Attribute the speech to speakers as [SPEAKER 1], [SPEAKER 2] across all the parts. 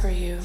[SPEAKER 1] for you.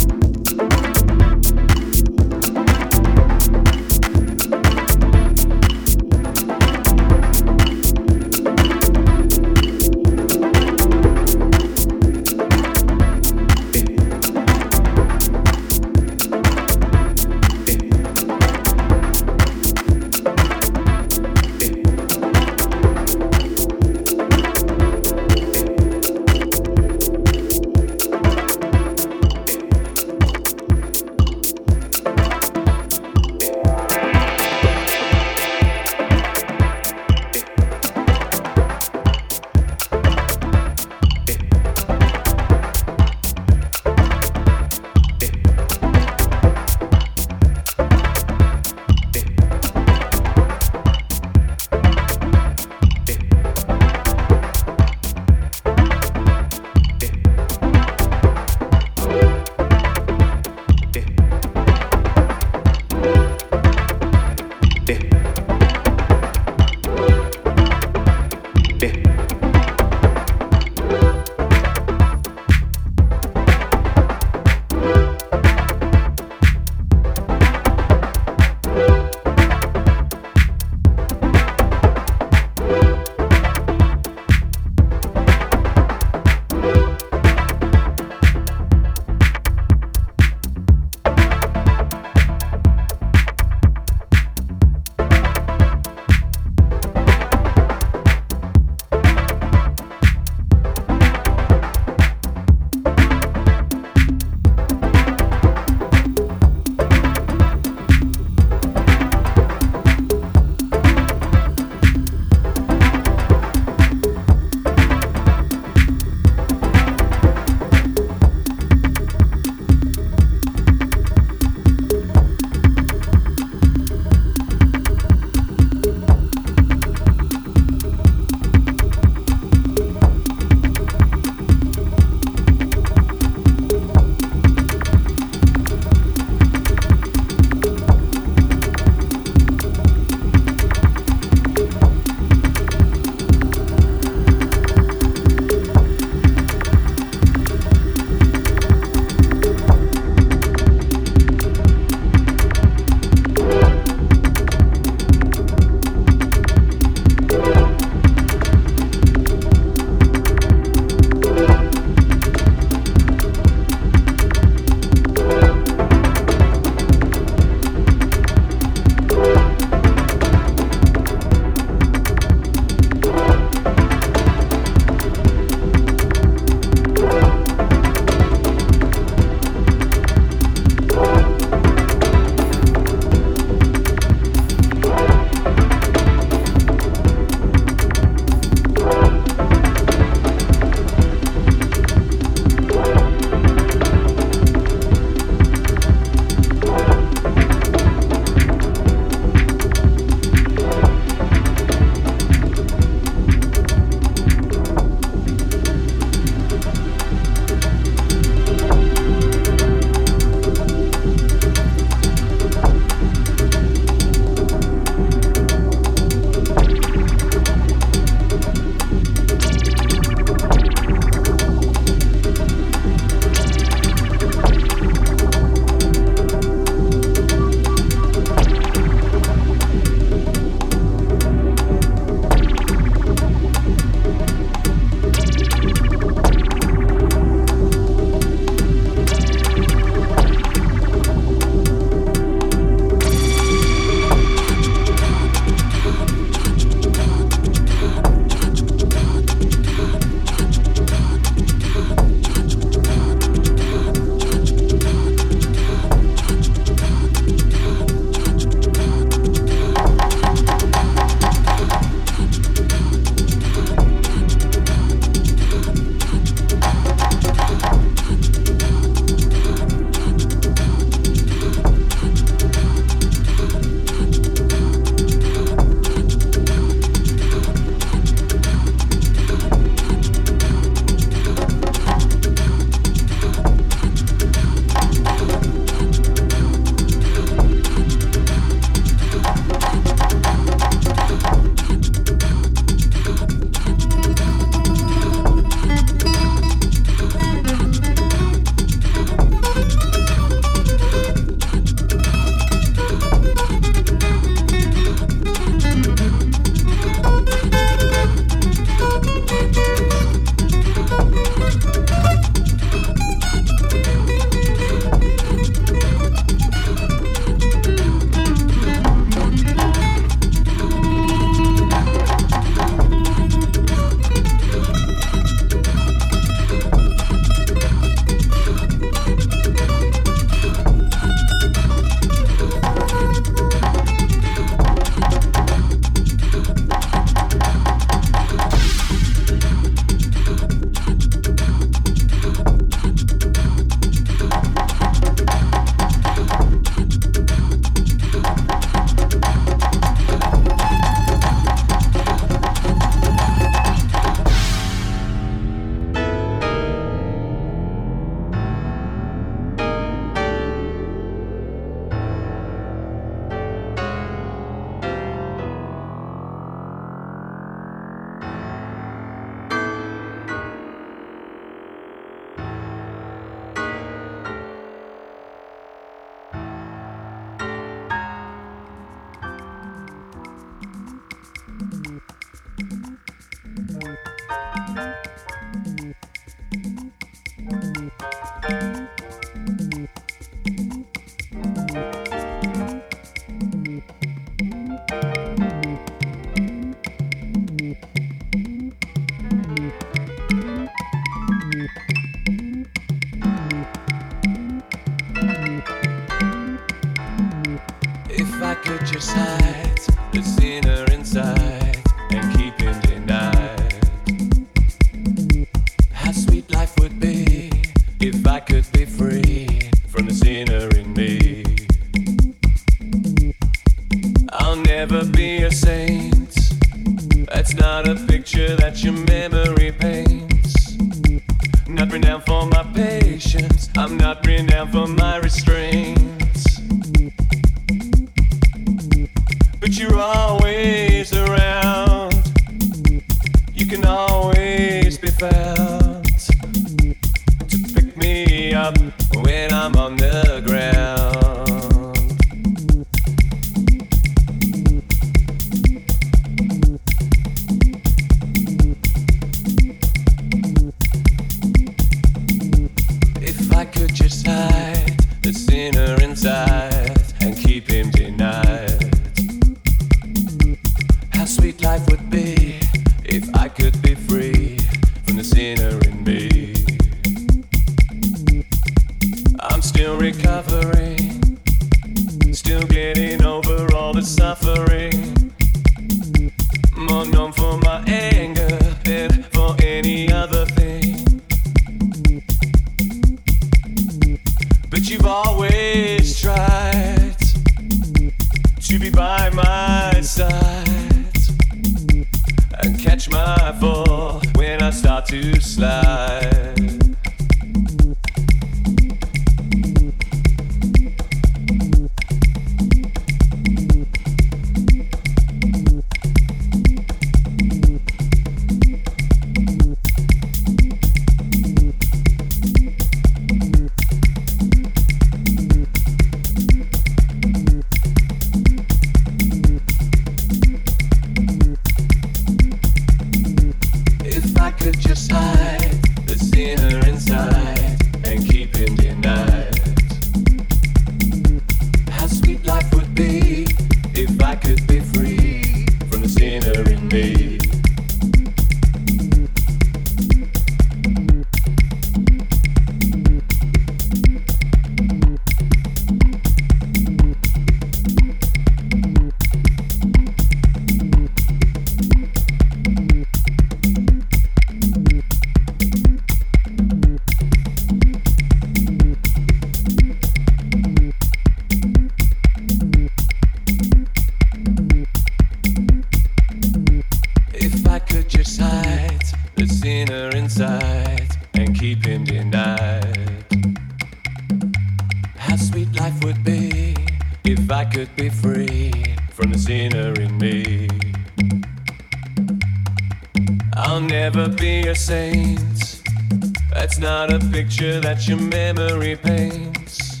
[SPEAKER 1] the
[SPEAKER 2] picture that your memory paints.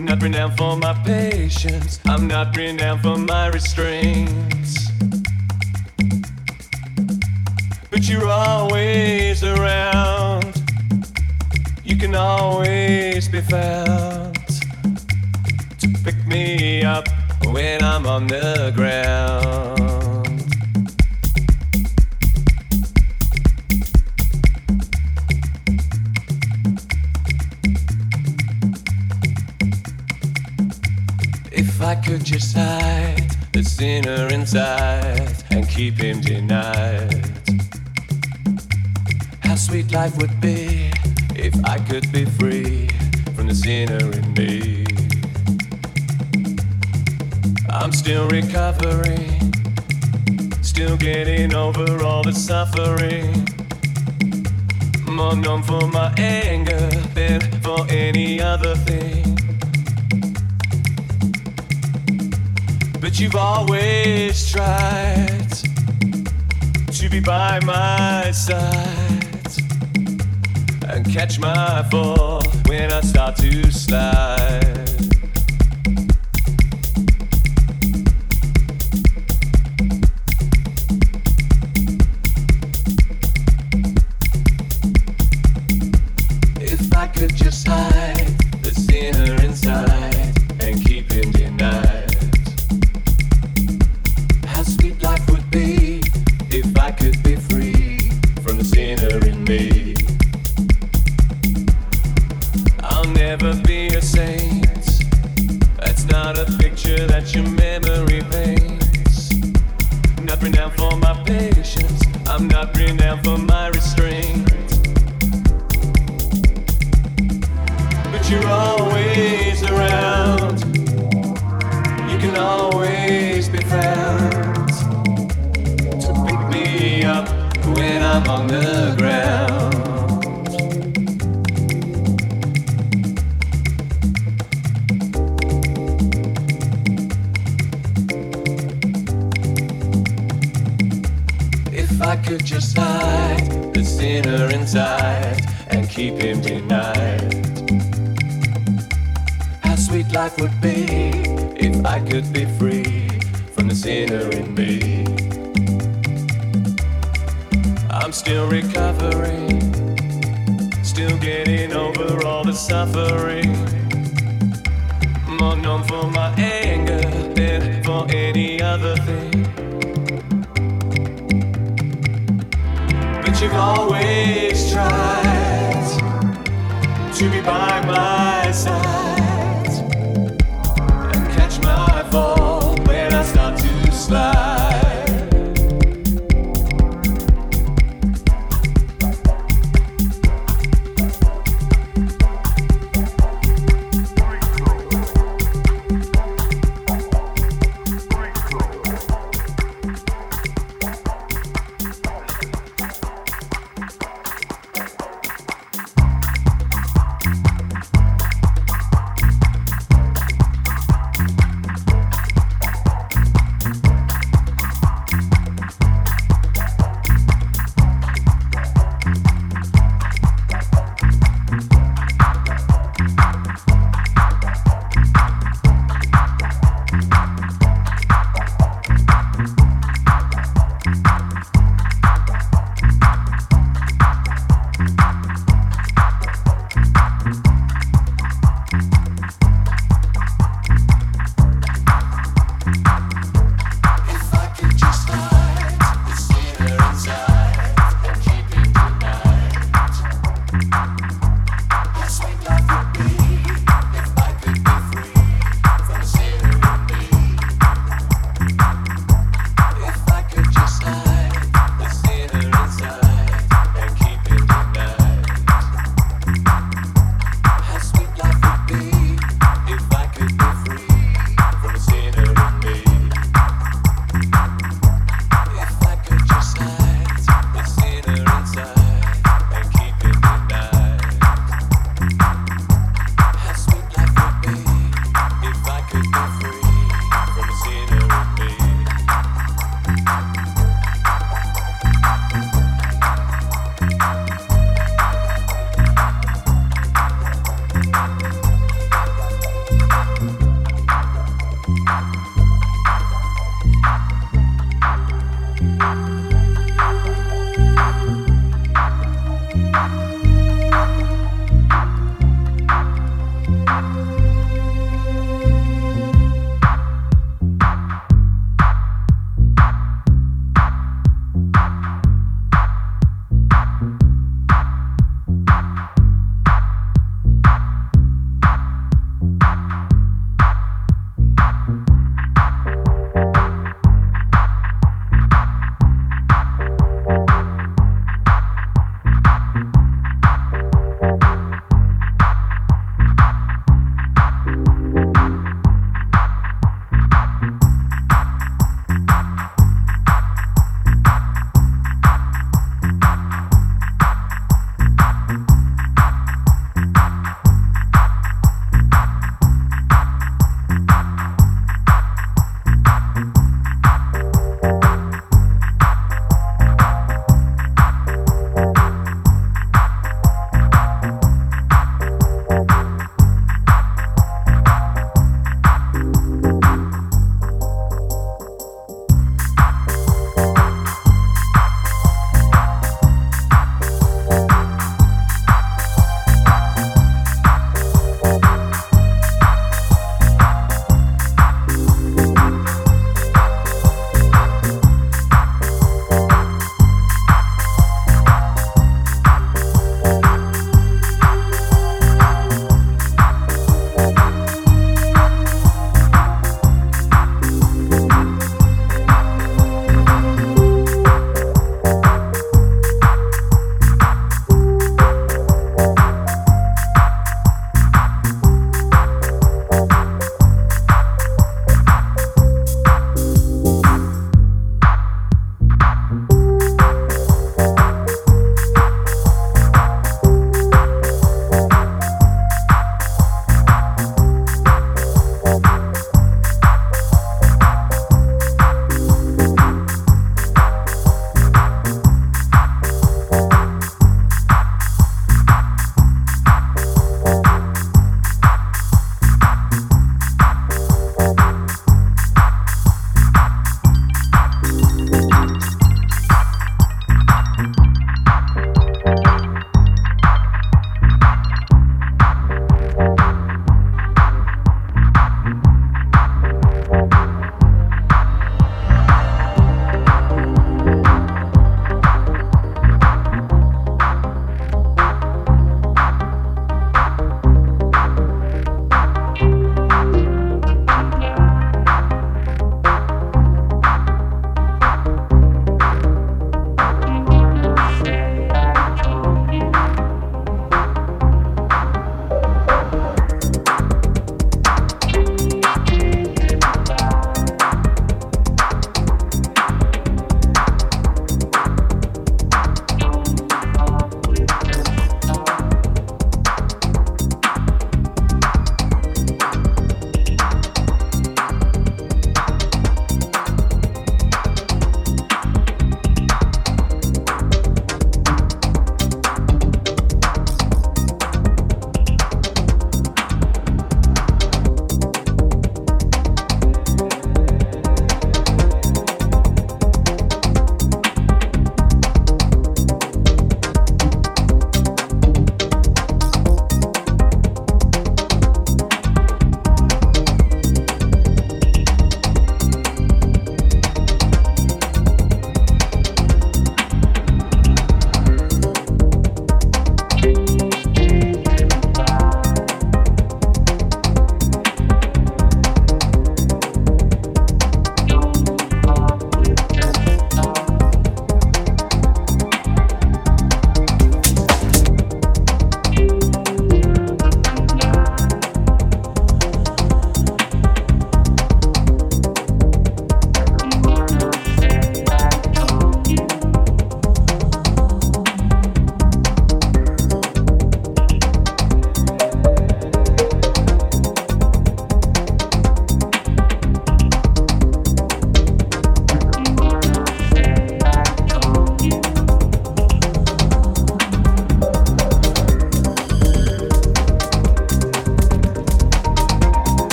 [SPEAKER 2] Not renowned for my patience, I'm not renowned for my restraints. But you're always around, you can always be found to pick me up when I'm on the ground. could you sight the sinner inside and keep him denied? How sweet life would be if I could be free from the sinner in me. I'm still recovering, still getting over all the suffering. More known for my anger than for any other thing. but you've always tried to be by my side and catch my fall when I start to slide.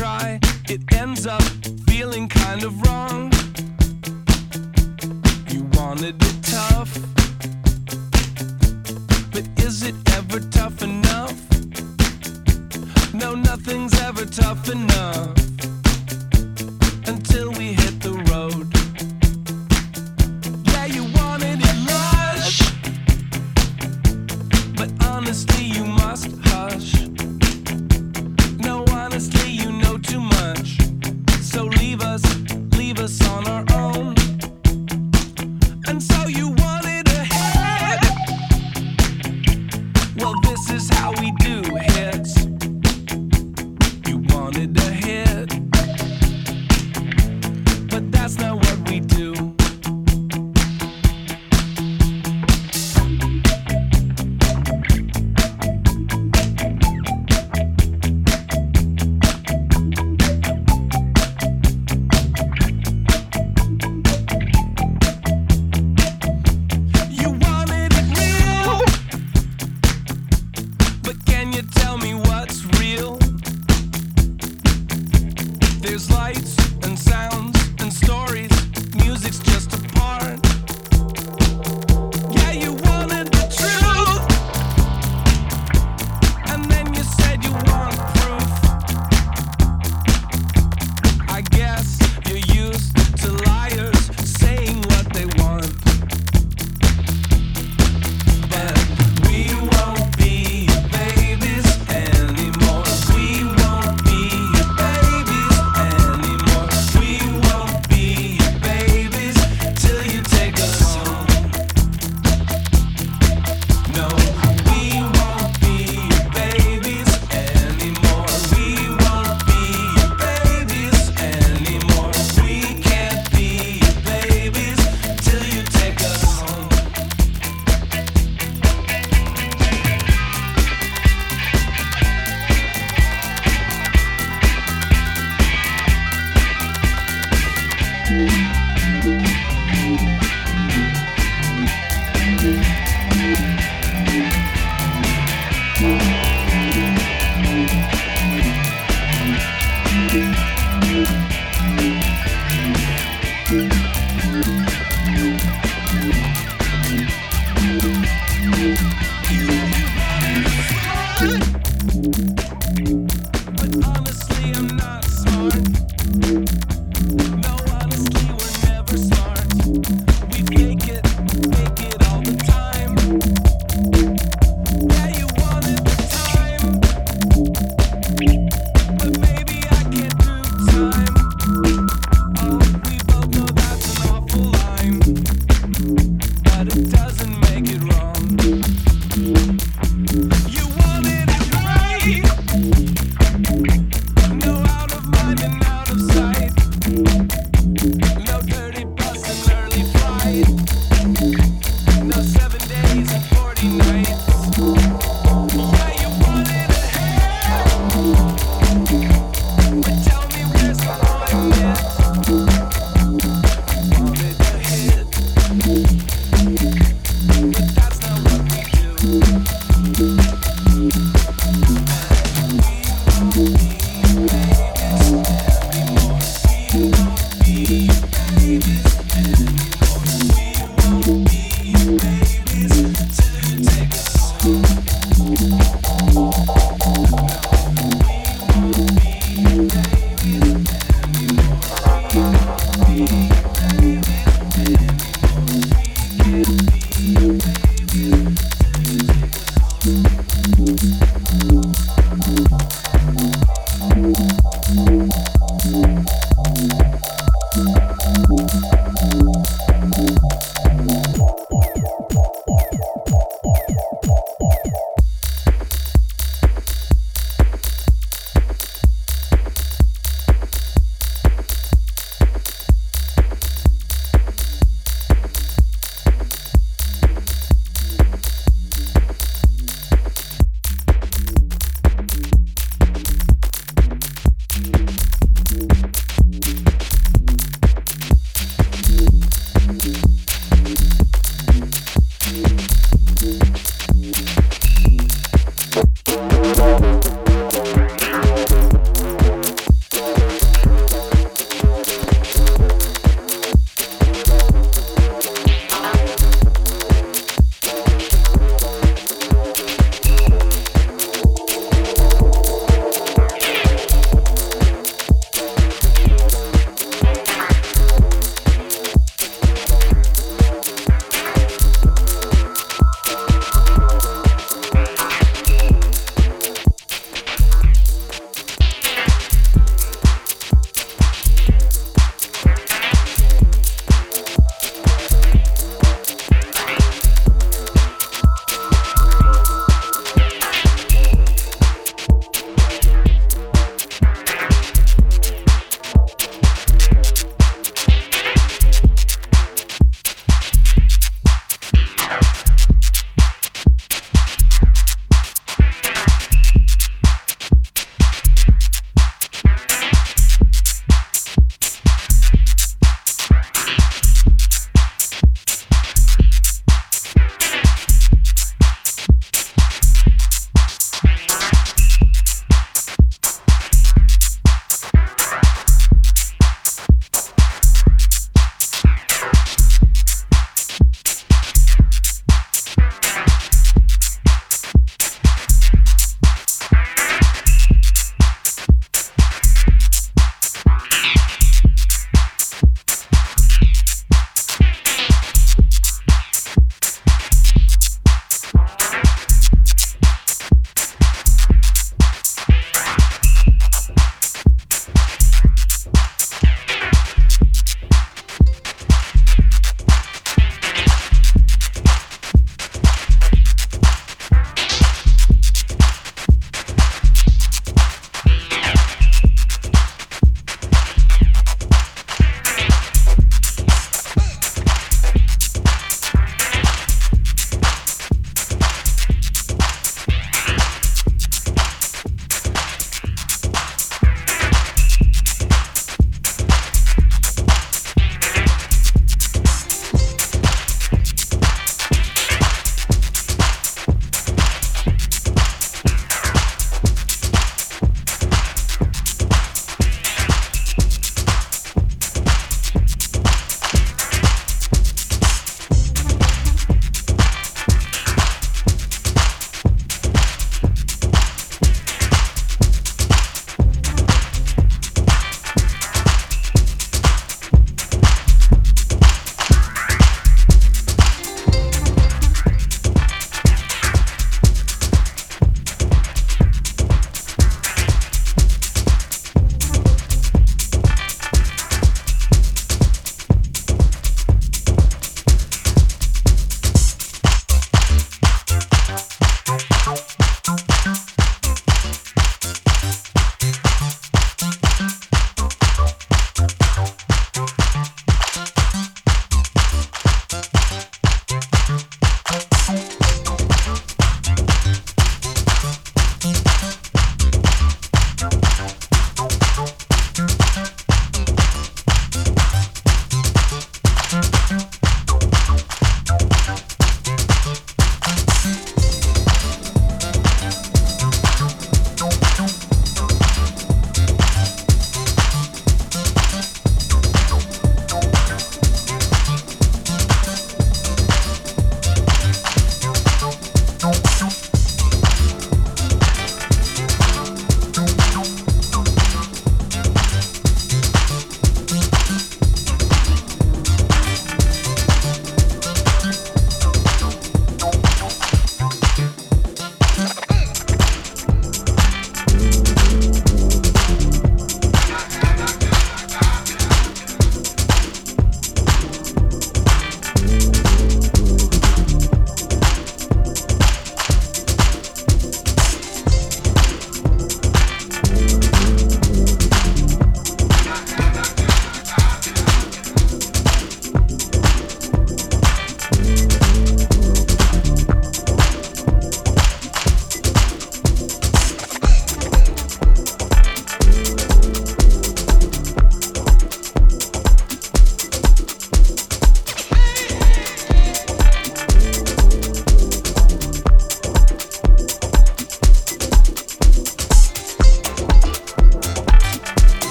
[SPEAKER 2] try, it ends up feeling kind of wrong. You wanted it tough, but is it ever tough enough? No, nothing's ever tough enough until we